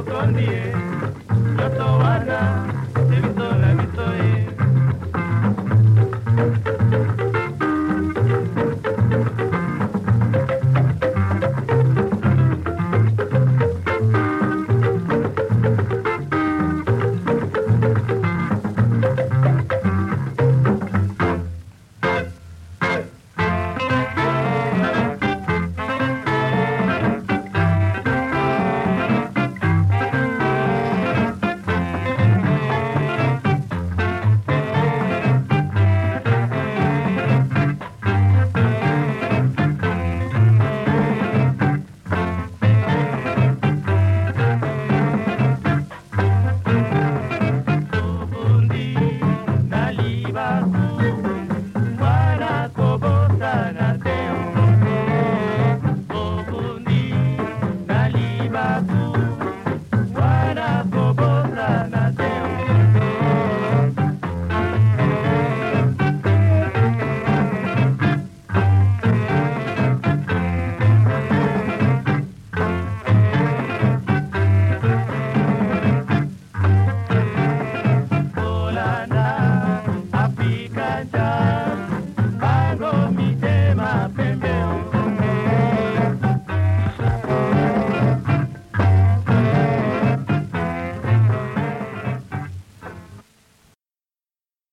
Thank you. Christmas.